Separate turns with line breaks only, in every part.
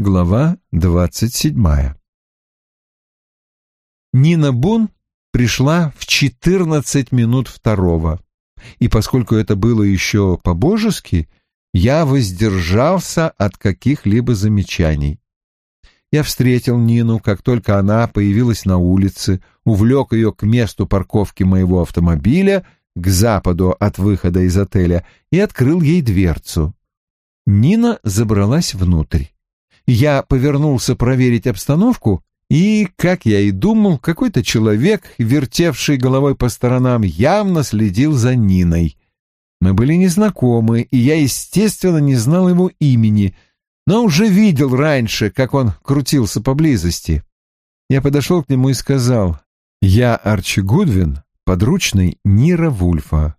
Глава двадцать седьмая Нина Бун пришла в четырнадцать минут второго, и поскольку это было еще по-божески, я воздержался от каких-либо замечаний. Я встретил Нину, как только она появилась на улице, увлек ее к месту парковки моего автомобиля, к западу от выхода из отеля, и открыл ей дверцу. Нина забралась внутрь. Я повернулся проверить обстановку, и, как я и думал, какой-то человек, вертевший головой по сторонам, явно следил за Ниной. Мы были незнакомы, и я, естественно, не знал его имени — но уже видел раньше, как он крутился поблизости. Я подошел к нему и сказал, «Я Арчи Гудвин, подручный Нира Вульфа.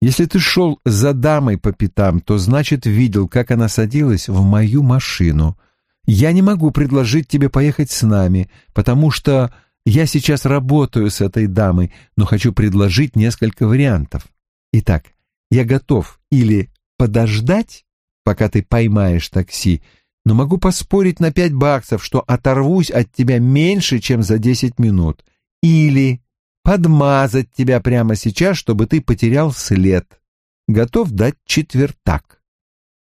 Если ты шел за дамой по пятам, то значит видел, как она садилась в мою машину. Я не могу предложить тебе поехать с нами, потому что я сейчас работаю с этой дамой, но хочу предложить несколько вариантов. Итак, я готов или подождать, пока ты поймаешь такси, но могу поспорить на пять баксов, что оторвусь от тебя меньше, чем за десять минут. Или подмазать тебя прямо сейчас, чтобы ты потерял след. Готов дать четвертак.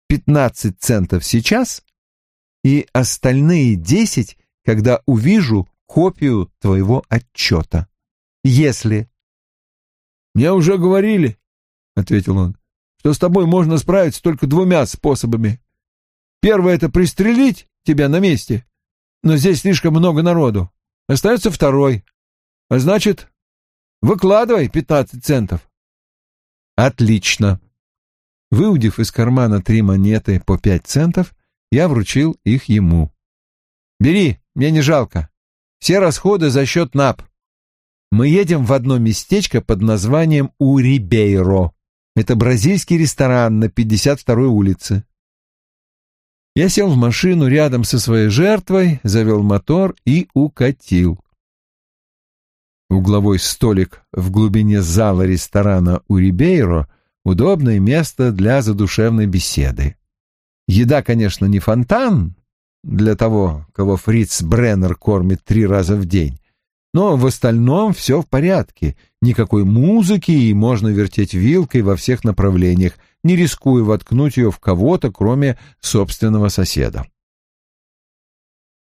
Пятнадцать центов сейчас и остальные десять, когда увижу копию твоего отчета. Если... — Мне уже говорили, — ответил он, что с тобой можно справиться только двумя способами. Первое — это пристрелить тебя на месте, но здесь слишком много народу. Остается второй. А значит, выкладывай пятнадцать центов. Отлично. Выудив из кармана три монеты по пять центов, я вручил их ему. Бери, мне не жалко. Все расходы за счет НАП. Мы едем в одно местечко под названием Урибейро. Это бразильский ресторан на 52-й улице. Я сел в машину рядом со своей жертвой, завел мотор и укатил. Угловой столик в глубине зала ресторана у удобное место для задушевной беседы. Еда, конечно, не фонтан для того, кого Фриц Бреннер кормит три раза в день, но в остальном все в порядке. Никакой музыки, и можно вертеть вилкой во всех направлениях, не рискуя воткнуть ее в кого-то, кроме собственного соседа.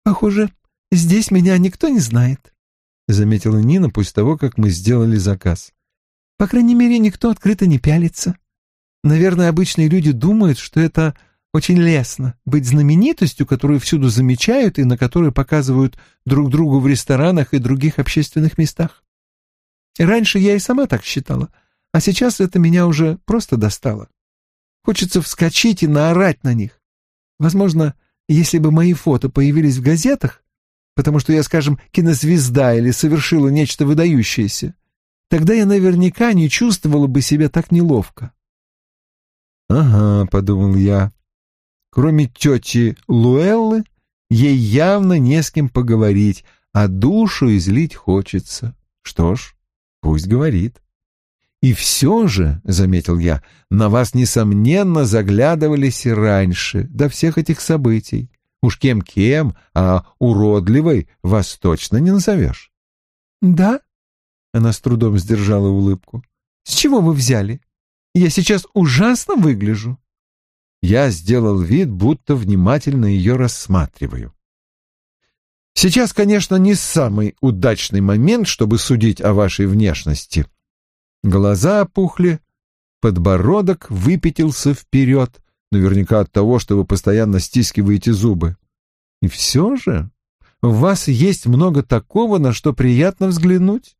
«Похоже, здесь меня никто не знает», — заметила Нина после того, как мы сделали заказ. «По крайней мере, никто открыто не пялится. Наверное, обычные люди думают, что это очень лестно быть знаменитостью, которую всюду замечают и на которую показывают друг другу в ресторанах и других общественных местах. Раньше я и сама так считала, а сейчас это меня уже просто достало. Хочется вскочить и наорать на них. Возможно, если бы мои фото появились в газетах, потому что я, скажем, кинозвезда или совершила нечто выдающееся, тогда я наверняка не чувствовала бы себя так неловко.
«Ага», — подумал я, Кроме тети Луэллы, ей явно не с кем поговорить, а душу излить хочется. Что ж, пусть говорит. И все же, — заметил я, — на вас, несомненно, заглядывались и раньше, до всех этих событий. Уж кем-кем, а уродливой вас точно не назовешь.
— Да? — она с трудом сдержала улыбку. — С чего вы взяли? Я сейчас ужасно выгляжу.
Я сделал вид, будто внимательно ее рассматриваю. Сейчас, конечно, не самый удачный момент, чтобы судить о вашей внешности. Глаза опухли, подбородок выпятился вперед, наверняка от того, что вы постоянно стискиваете зубы. И все же в вас есть много такого, на что приятно взглянуть.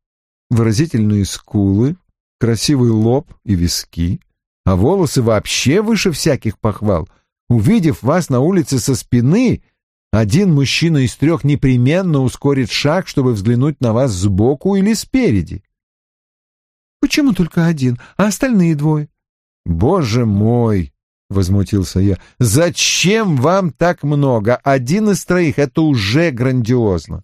Выразительные скулы, красивый лоб и виски, а волосы вообще выше всяких похвал. Увидев вас на улице со спины, один мужчина из трех непременно ускорит шаг, чтобы взглянуть на вас сбоку или спереди.
Почему только один, а остальные двое?
Боже мой, возмутился я. Зачем вам так много? Один из троих это уже грандиозно.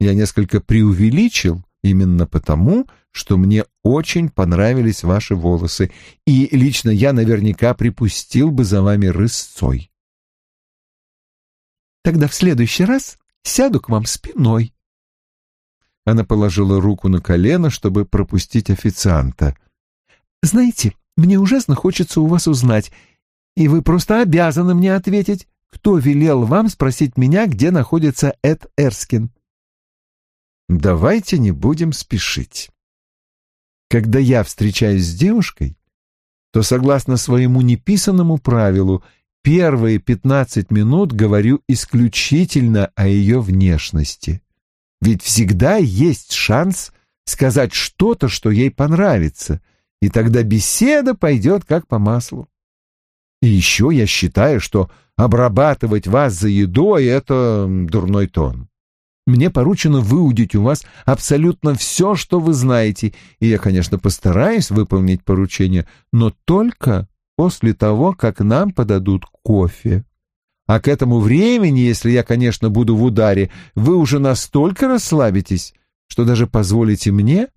Я несколько преувеличил именно потому, что мне очень понравились ваши волосы, и лично я наверняка припустил бы за вами рысцой.
Тогда в следующий раз сяду к вам спиной.
Она положила руку на колено, чтобы пропустить официанта.
«Знаете, мне ужасно хочется у вас узнать, и вы просто обязаны мне ответить, кто велел вам спросить меня, где находится Эд Эрскин?»
«Давайте не будем спешить. Когда я встречаюсь с девушкой, то, согласно своему неписанному правилу, первые пятнадцать минут говорю исключительно о ее внешности. Ведь всегда есть шанс сказать что-то, что ей понравится, и тогда беседа пойдет как по маслу. И еще я считаю, что обрабатывать вас за едой — это дурной тон. Мне поручено выудить у вас абсолютно все, что вы знаете, и я, конечно, постараюсь выполнить поручение, но только после того, как нам подадут кофе. А к этому времени, если я, конечно, буду в ударе, вы уже настолько расслабитесь, что даже позволите мне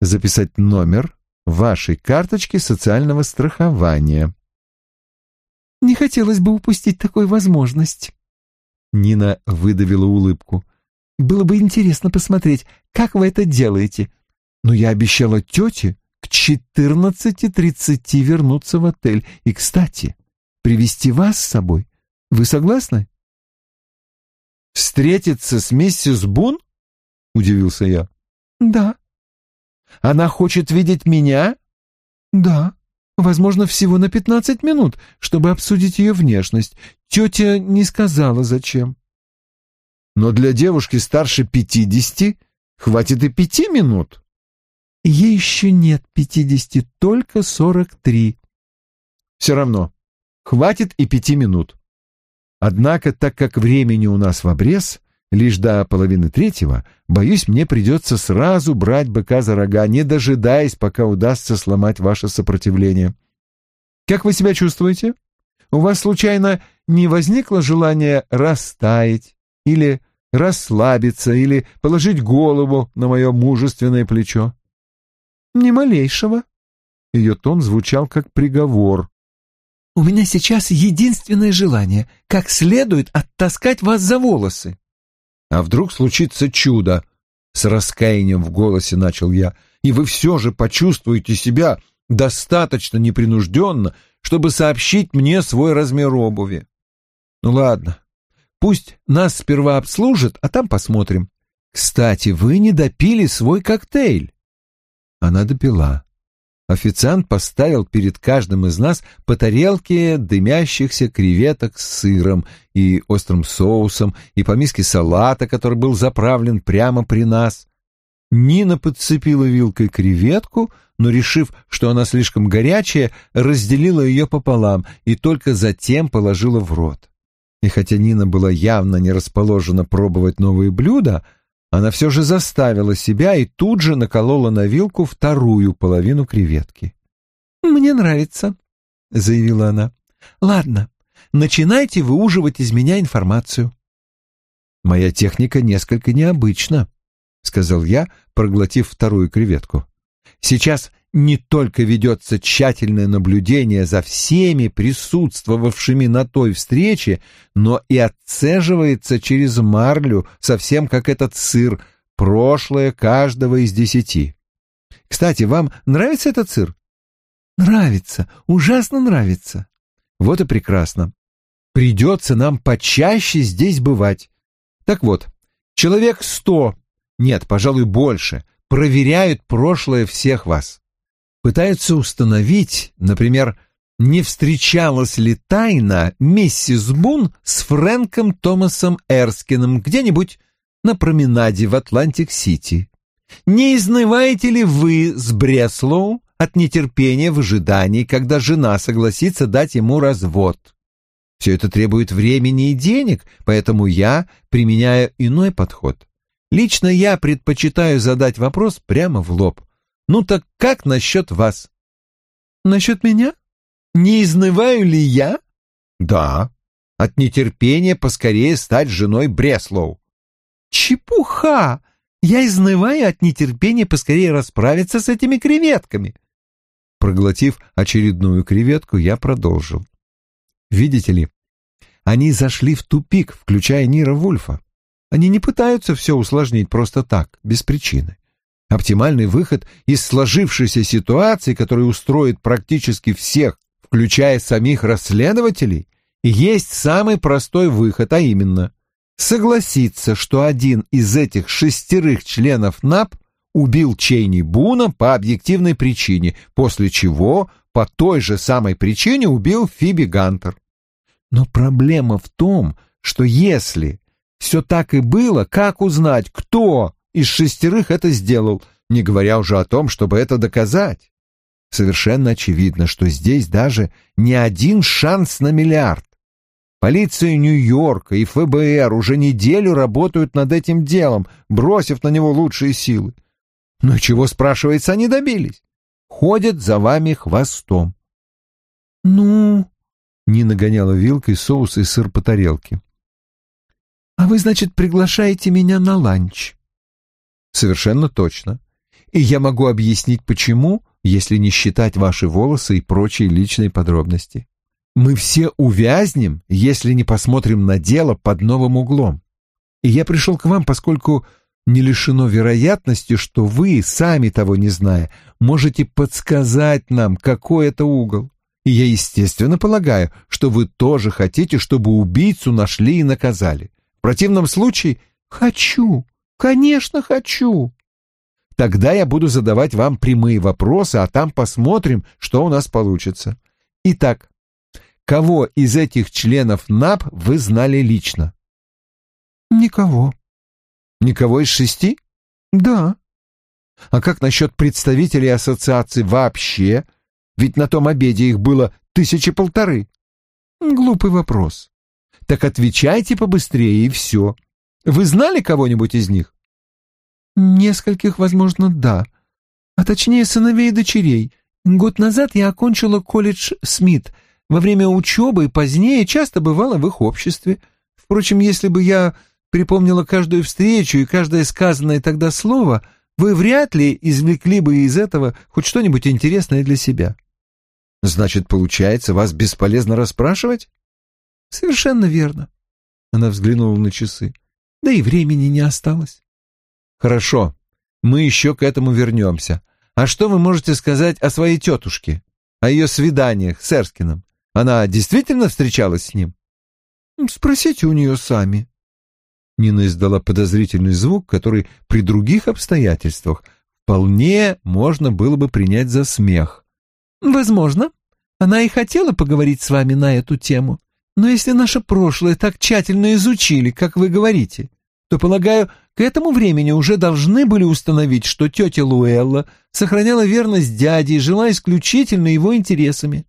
записать номер вашей карточки социального страхования.
Не хотелось бы упустить такую возможность.
Нина выдавила улыбку.
Было бы интересно посмотреть, как вы это делаете. Но я обещала тете к четырнадцати тридцати вернуться в отель. И, кстати, привести вас с собой. Вы согласны?
Встретиться с миссис Бун? Удивился я.
Да.
Она хочет видеть меня?
Да. Возможно, всего на пятнадцать минут, чтобы обсудить ее внешность. Тетя не сказала, зачем.
Но для девушки старше пятидесяти хватит и пяти минут.
Ей еще нет пятидесяти, только сорок три.
Все равно, хватит и пяти минут. Однако, так как времени у нас в обрез, лишь до половины третьего, боюсь, мне придется сразу брать быка за рога, не дожидаясь, пока удастся сломать ваше сопротивление. Как вы себя чувствуете? У вас, случайно, не возникло желания растаять или расслабиться, или положить голову на мое мужественное плечо?
Ни малейшего.
Ее тон звучал как приговор.
У меня сейчас единственное желание — как следует оттаскать вас за волосы.
А вдруг случится чудо? С раскаянием в голосе начал я. И вы все же почувствуете себя достаточно непринужденно, чтобы сообщить мне свой размер обуви. Ну ладно, пусть нас сперва обслужат, а там посмотрим. Кстати, вы не допили свой коктейль. Она допила. Официант поставил перед каждым из нас по тарелке дымящихся креветок с сыром и острым соусом, и по миске салата, который был заправлен прямо при нас. Нина подцепила вилкой креветку, но, решив, что она слишком горячая, разделила ее пополам и только затем положила в рот. И хотя Нина была явно не расположена пробовать новые блюда, она все же заставила себя и тут же наколола на вилку вторую половину креветки.
«Мне нравится», — заявила она. «Ладно, начинайте выуживать из меня информацию».
«Моя техника несколько необычна», — сказал я, проглотив вторую креветку. «Сейчас не только ведется тщательное наблюдение за всеми присутствовавшими на той встрече, но и отцеживается через марлю, совсем как этот сыр, прошлое каждого из десяти. Кстати, вам нравится этот сыр?
Нравится, ужасно нравится.
Вот и прекрасно. Придется нам почаще здесь бывать. Так вот, человек сто, нет, пожалуй, больше, проверяют прошлое всех вас пытаются установить, например, не встречалась ли тайно миссис Бун с Фрэнком Томасом Эрскиным где-нибудь на променаде в Атлантик-Сити. Не изнываете ли вы с Бреслоу от нетерпения в ожидании, когда жена согласится дать ему развод? Все это требует времени и денег, поэтому я применяю иной подход. Лично я предпочитаю задать вопрос прямо в лоб. Ну так как насчет вас?
Насчет меня? Не изнываю ли я?
Да. От нетерпения поскорее стать женой Бреслоу.
Чепуха! Я изнываю от нетерпения поскорее расправиться с этими креветками.
Проглотив очередную креветку, я продолжил. Видите ли, Они зашли в тупик, включая Нира Вульфа. Они не пытаются все усложнить просто так, без причины. Оптимальный выход из сложившейся ситуации, который устроит практически всех, включая самих расследователей, есть самый простой выход, а именно согласиться, что один из этих шестерых членов НАП убил Чейни Буна по объективной причине, после чего по той же самой причине убил Фиби Гантер. Но проблема в том, что если все так и было, как узнать, кто из шестерых это сделал, не говоря уже о том, чтобы это доказать? Совершенно очевидно, что здесь даже не один шанс на миллиард. Полиция Нью-Йорка и ФБР уже неделю работают над этим делом, бросив на него лучшие силы. Но чего, спрашивается, они добились? Ходят за вами хвостом.
«Ну...»
— Нина гоняла вилкой соус и сыр по тарелке.
«А вы, значит, приглашаете меня на ланч?»
«Совершенно точно. И я могу объяснить, почему, если не считать ваши волосы и прочие личные подробности. Мы все увязнем, если не посмотрим на дело под новым углом. И я пришел к вам, поскольку не лишено вероятности, что вы, сами того не зная, можете подсказать нам, какой это угол. И я, естественно, полагаю, что вы тоже хотите, чтобы убийцу нашли и наказали. В противном случае «хочу, конечно, хочу». Тогда я буду задавать вам прямые вопросы, а там посмотрим, что у нас получится. Итак, Кого из этих членов НАП вы знали лично?
Никого.
Никого из шести?
Да.
А как насчет представителей ассоциации вообще? Ведь на том обеде их было тысячи полторы.
Глупый вопрос.
Так отвечайте побыстрее и все. Вы знали кого-нибудь из них?
Нескольких, возможно, да. А точнее, сыновей и дочерей. Год назад я окончила колледж Смит — во время учебы и позднее часто бывала в их обществе. Впрочем, если бы я припомнила каждую встречу и каждое сказанное тогда слово, вы вряд ли извлекли бы из этого хоть что-нибудь интересное для себя.
Значит, получается, вас бесполезно расспрашивать?
Совершенно верно. Она взглянула на часы. Да и времени не осталось.
Хорошо, мы еще к этому вернемся. А что вы можете сказать о своей тетушке, о ее свиданиях с Эрскином? Она действительно встречалась с ним?
Спросите у нее сами.
Нина издала подозрительный звук, который при других обстоятельствах вполне можно было бы принять за смех.
Возможно. Она и хотела поговорить с вами на эту тему. Но если наше прошлое так тщательно изучили, как вы говорите, то, полагаю, к этому времени уже должны были установить, что тетя Луэлла сохраняла верность дяде и жила исключительно его интересами.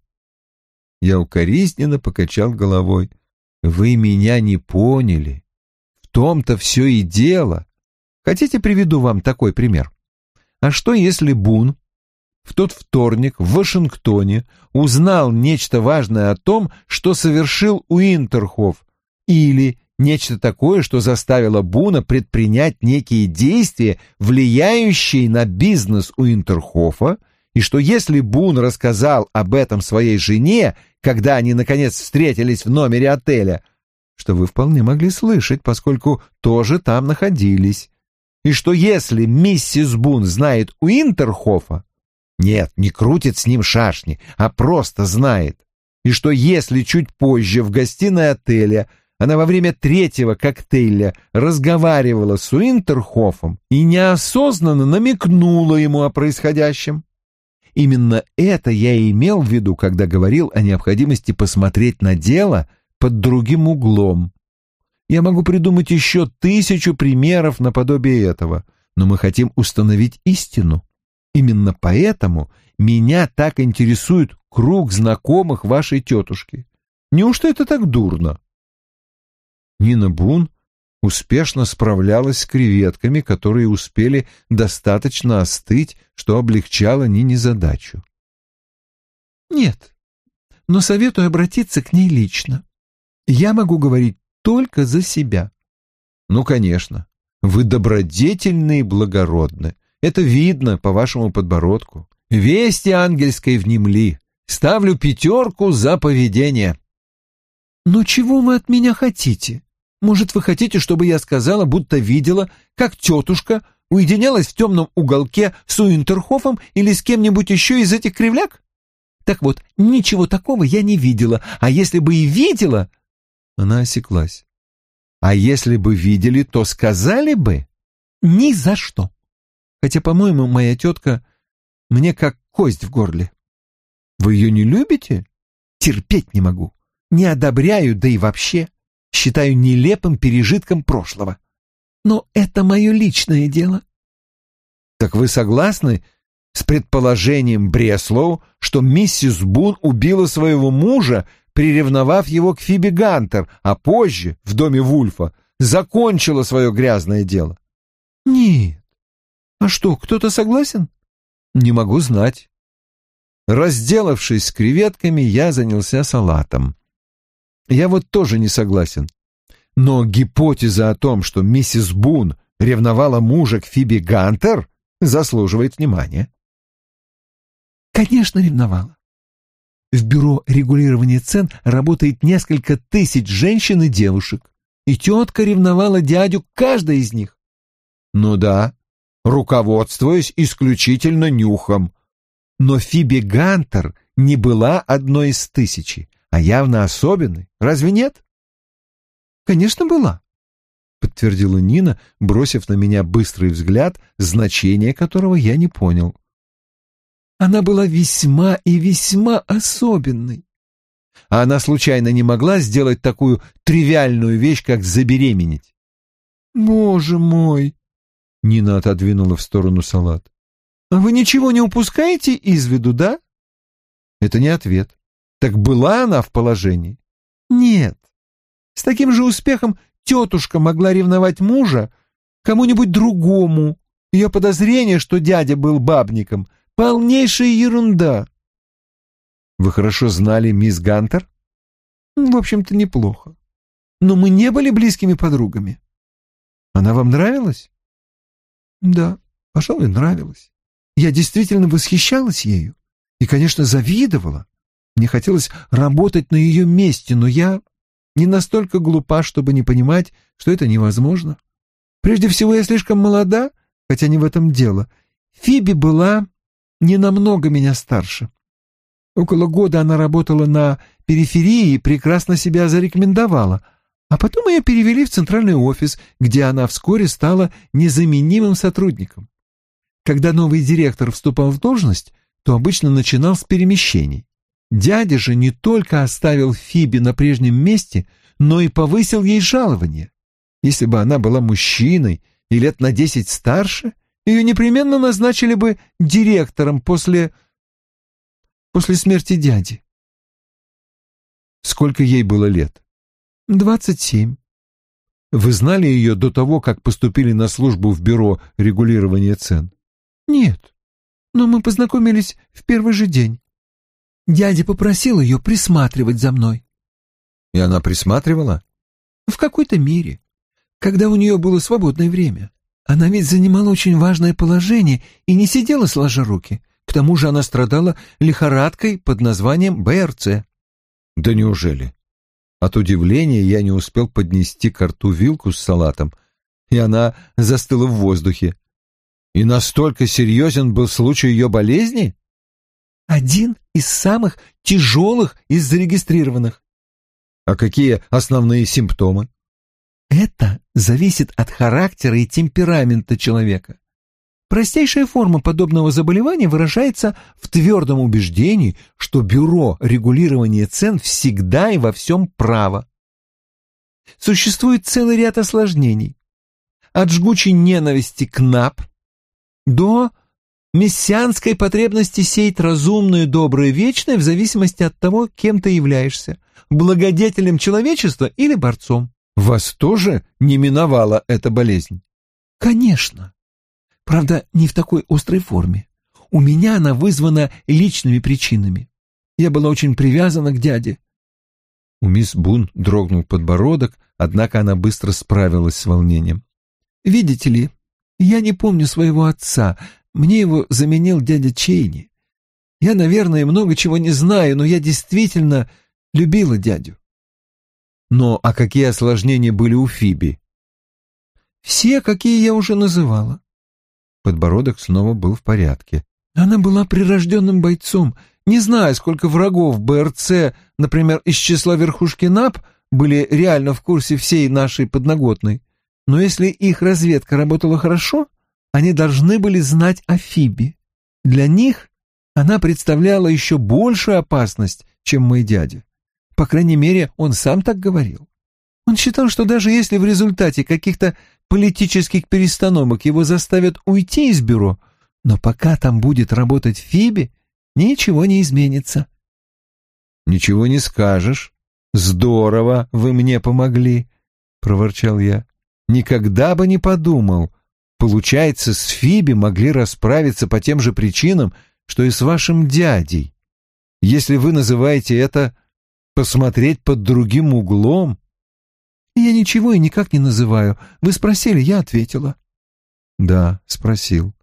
Я укоризненно покачал головой. «Вы меня не поняли. В том-то все и дело. Хотите, приведу вам такой пример? А что, если Бун в тот вторник в Вашингтоне узнал нечто важное о том, что совершил Уинтерхоф, или нечто такое, что заставило Буна предпринять некие действия, влияющие на бизнес Уинтерхофа, и что если Бун рассказал об этом своей жене, когда они, наконец, встретились в номере отеля, что вы вполне могли слышать, поскольку тоже там находились, и что если миссис Бун знает Уинтерхофа, нет, не крутит с ним шашни, а просто знает, и что если чуть позже в гостиной отеля она во время третьего коктейля разговаривала с Уинтерхофом и неосознанно намекнула ему о происходящем, Именно это я и имел в виду, когда говорил о необходимости посмотреть на дело под другим углом. Я могу придумать еще тысячу примеров наподобие этого, но мы хотим установить истину. Именно поэтому меня так интересует круг знакомых вашей тетушки. Неужто это так дурно? Нина Бун успешно справлялась с креветками, которые успели достаточно остыть, что облегчало Нине задачу.
«Нет, но советую обратиться к ней лично. Я могу говорить только за себя».
«Ну, конечно. Вы добродетельны и благородны. Это видно по вашему подбородку. Вести ангельской внемли. Ставлю пятерку за поведение».
Но чего вы от меня хотите? Может, вы хотите, чтобы я сказала, будто видела, как тетушка уединялась в темном уголке с Уинтерхофом или с кем-нибудь еще из этих кривляк? Так вот, ничего такого я не видела, а если бы и видела... Она осеклась. А если бы видели, то сказали бы? Ни за что. Хотя, по-моему, моя тетка мне как кость в горле. Вы ее не любите? Терпеть не могу. Не одобряю, да и вообще. Считаю нелепым пережитком прошлого. Но это мое личное дело. Так вы согласны с предположением Бреслоу, что миссис Бун убила своего мужа, приревновав его к Фиби Гантер, а позже, в доме Вульфа, закончила свое грязное дело? Нет. А что, кто-то согласен? Не могу знать. Разделавшись с креветками, я занялся салатом. Я вот тоже не согласен. Но гипотеза о том, что миссис Бун ревновала мужа к Фиби Гантер, заслуживает внимания. Конечно, ревновала. В бюро регулирования цен работает несколько тысяч женщин и девушек, и тетка ревновала дядю каждой из них. Ну да, руководствуясь исключительно нюхом. Но Фиби Гантер не была одной из тысячи, а явно особенной. Разве нет? Конечно, была, подтвердила Нина, бросив на меня быстрый взгляд, значение которого я не понял. Она была весьма и весьма особенной. А она случайно не могла сделать такую тривиальную вещь, как забеременеть? Боже мой! Нина отодвинула в сторону салат. А вы ничего не упускаете из виду, да? Это не ответ. Так была она в положении? Нет. С таким же успехом тетушка могла ревновать мужа кому-нибудь другому. Ее подозрение, что дядя был бабником, Полнейшая ерунда. Вы хорошо знали мисс Гантер? В общем-то, неплохо. Но мы не были близкими подругами. Она вам нравилась? Да, пожалуй, нравилась. Я действительно восхищалась ею и, конечно, завидовала. Мне хотелось работать на ее месте, но я не настолько глупа, чтобы не понимать, что это невозможно. Прежде всего, я слишком молода, хотя не в этом дело. Фиби была не намного меня старше. Около года она работала на периферии и прекрасно себя зарекомендовала, а потом ее перевели в центральный офис, где она вскоре стала незаменимым сотрудником. Когда новый директор вступал в должность, то обычно начинал с перемещений. Дядя же не только оставил Фиби на прежнем месте, но и повысил ей жалование. Если бы она была мужчиной и лет на десять старше, ее непременно назначили бы директором после... после смерти дяди. Сколько ей было лет? Двадцать семь. Вы знали ее до того, как поступили на службу в бюро регулирования цен? Нет, но мы познакомились в первый же день. Дядя попросил ее присматривать за мной. И она присматривала? В какой-то мере, когда у нее было свободное время. Она ведь занимала очень важное положение и не сидела сложа руки. К тому же она страдала лихорадкой под названием БРЦ. Да неужели? От удивления я не успел поднести к рту вилку с салатом, и она застыла в воздухе. И настолько серьезен был случай ее болезни? Один из самых тяжелых из зарегистрированных. А какие основные симптомы? Это зависит от характера и темперамента человека. Простейшая форма подобного заболевания выражается в твердом убеждении, что бюро регулирования цен всегда и во всем право. Существует целый ряд осложнений. От жгучей ненависти к НАП до мессианской потребности сеять разумное, доброе, вечное в зависимости от того, кем ты являешься – благодетелем человечества или борцом. Вас тоже не миновала эта болезнь? Конечно. Правда, не в такой острой форме. У меня она вызвана личными причинами. Я была очень привязана к дяде. У мисс Бун дрогнул подбородок, однако она быстро справилась с волнением. «Видите ли, я не помню своего отца. Мне его заменил дядя Чейни. Я, наверное, много чего не знаю, но я действительно любила дядю.
Но а какие осложнения были у Фиби?
Все, какие я уже называла.
Подбородок снова был в порядке.
Она была прирожденным бойцом. Не знаю, сколько врагов БРЦ, например, из числа верхушки НАП, были реально в курсе всей нашей подноготной. Но если их разведка работала хорошо, они должны были знать о Фибе. Для них она представляла еще большую опасность, чем мой дядя. По крайней мере, он сам так говорил. Он считал, что даже если в результате каких-то политических перестановок его заставят уйти из бюро, но пока там будет работать Фиби, ничего не изменится.
«Ничего не скажешь. Здорово, вы мне помогли», — проворчал я. «Никогда бы не подумал. Получается, с Фиби могли расправиться по тем же причинам, что и с вашим дядей. Если вы называете это «посмотреть под другим углом»,
я ничего и никак не называю. Вы спросили, я ответила.
Да, спросил.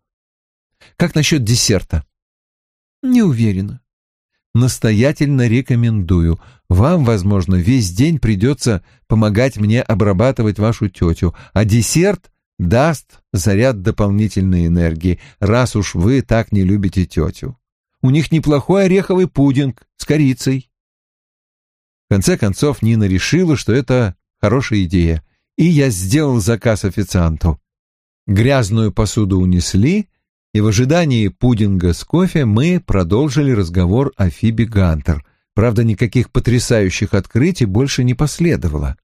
Как насчет десерта?
Не уверена.
Настоятельно рекомендую. Вам, возможно, весь день придется помогать мне обрабатывать вашу тетю, а десерт даст заряд дополнительной энергии, раз уж вы так не любите тетю. У них неплохой ореховый пудинг с корицей. В конце концов, Нина решила, что это Хорошая идея. И я сделал заказ официанту. Грязную посуду унесли, и в ожидании пудинга с кофе мы продолжили разговор о Фиби Гантер. Правда, никаких потрясающих открытий больше не последовало.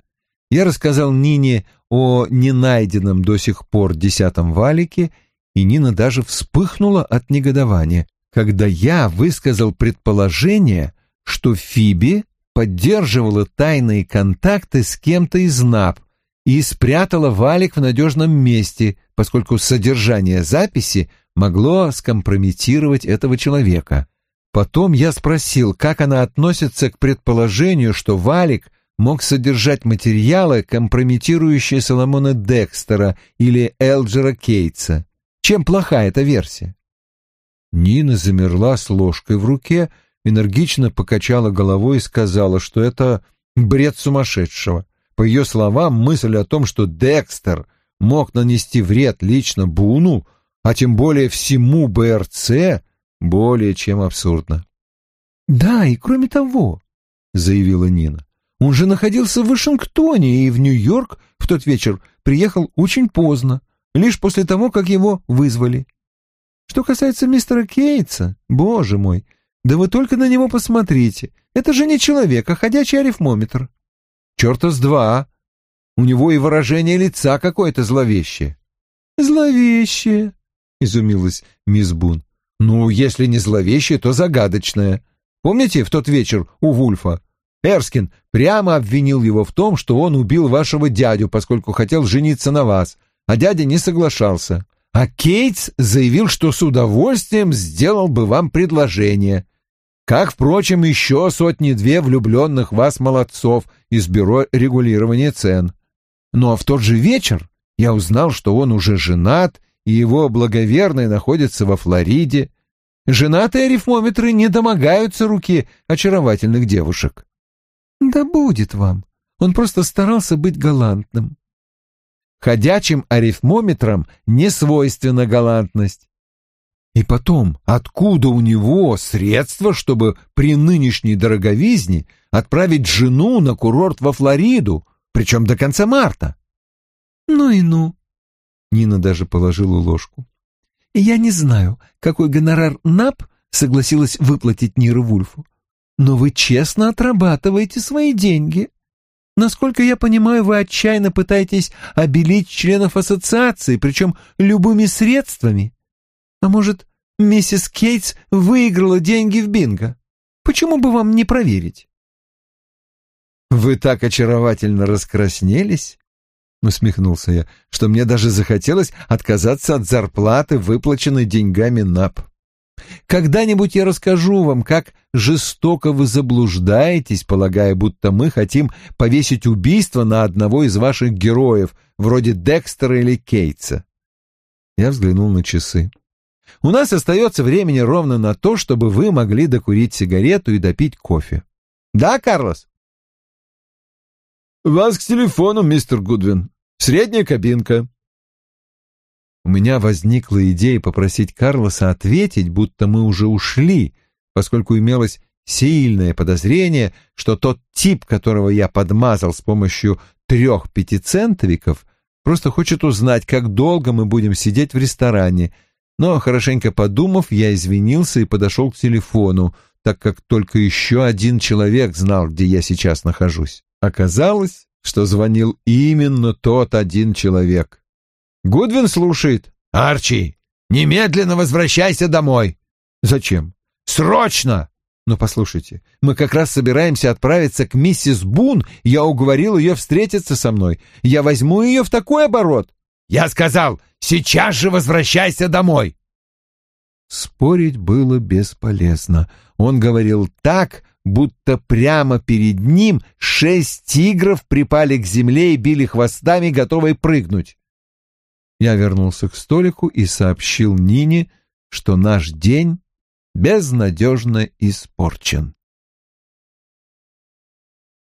Я рассказал Нине о ненайденном до сих пор десятом валике, и Нина даже вспыхнула от негодования, когда я высказал предположение, что Фиби поддерживала тайные контакты с кем-то из НАП и спрятала валик в надежном месте, поскольку содержание записи могло скомпрометировать этого человека. Потом я спросил, как она относится к предположению, что валик мог содержать материалы, компрометирующие Соломона Декстера или Элджера Кейтса. Чем плоха эта версия? Нина замерла с ложкой в руке, энергично покачала головой и сказала, что это бред сумасшедшего. По ее словам, мысль о том, что Декстер мог нанести вред лично Буну, а тем более всему БРЦ, более чем абсурдна.
«Да, и кроме того», — заявила Нина, — «он же находился в Вашингтоне и в Нью-Йорк в тот вечер приехал очень поздно, лишь после того, как его вызвали. Что касается мистера Кейтса, боже мой, да вы только на него посмотрите. Это же не человек, а ходячий арифмометр. Черта с два. У него и выражение лица какое-то зловещее. Зловещее, изумилась мисс Бун. Ну, если не зловещее, то загадочное. Помните в тот вечер у Вульфа? Эрскин прямо обвинил его в том, что он убил вашего дядю, поскольку хотел жениться на вас, а дядя не соглашался. А Кейтс заявил, что с удовольствием сделал бы вам предложение как, впрочем, еще сотни-две влюбленных вас молодцов из бюро регулирования цен. Но в тот же вечер я узнал, что он уже женат, и его благоверный находится во Флориде. Женатые арифмометры не домогаются руки очаровательных девушек. Да будет вам. Он просто старался быть галантным. Ходячим арифмометрам не свойственна галантность. И потом, откуда у него средства, чтобы при нынешней дороговизне отправить жену на курорт во Флориду, причем до конца марта? Ну и ну. Нина даже положила ложку. Я не знаю, какой гонорар НАП согласилась выплатить Ниру Вульфу, но вы честно отрабатываете свои деньги. Насколько я понимаю, вы отчаянно пытаетесь обелить членов ассоциации, причем любыми средствами. А может, миссис Кейтс выиграла деньги в бинго? Почему бы вам не проверить? Вы так очаровательно раскраснелись, усмехнулся я, что мне даже захотелось отказаться от зарплаты, выплаченной деньгами НАП. Когда-нибудь я расскажу вам, как жестоко вы заблуждаетесь, полагая, будто мы хотим повесить убийство на одного из ваших героев, вроде Декстера или Кейтса. Я взглянул на часы. У нас остается времени ровно на то, чтобы вы могли докурить сигарету и допить кофе. Да, Карлос?
«Вас к телефону, мистер Гудвин. Средняя кабинка». У меня возникла идея попросить Карлоса ответить, будто мы уже ушли, поскольку имелось сильное подозрение, что тот тип, которого я подмазал с помощью трех пятицентовиков, просто хочет узнать, как долго мы будем сидеть в ресторане. Но, хорошенько подумав, я извинился и подошел к телефону, так как только еще один человек знал, где я сейчас нахожусь. Оказалось, что звонил именно тот один человек. Гудвин слушает. «Арчи, немедленно возвращайся домой!» «Зачем?» «Срочно!» «Но послушайте, мы как раз собираемся отправиться к миссис Бун, я уговорил ее встретиться со мной. Я возьму ее в такой оборот!» «Я сказал, сейчас же возвращайся домой!» Спорить было бесполезно. Он говорил так, будто прямо перед ним шесть тигров припали к земле и били хвостами, готовые прыгнуть. Я вернулся к столику и сообщил Нине, что наш день безнадежно испорчен.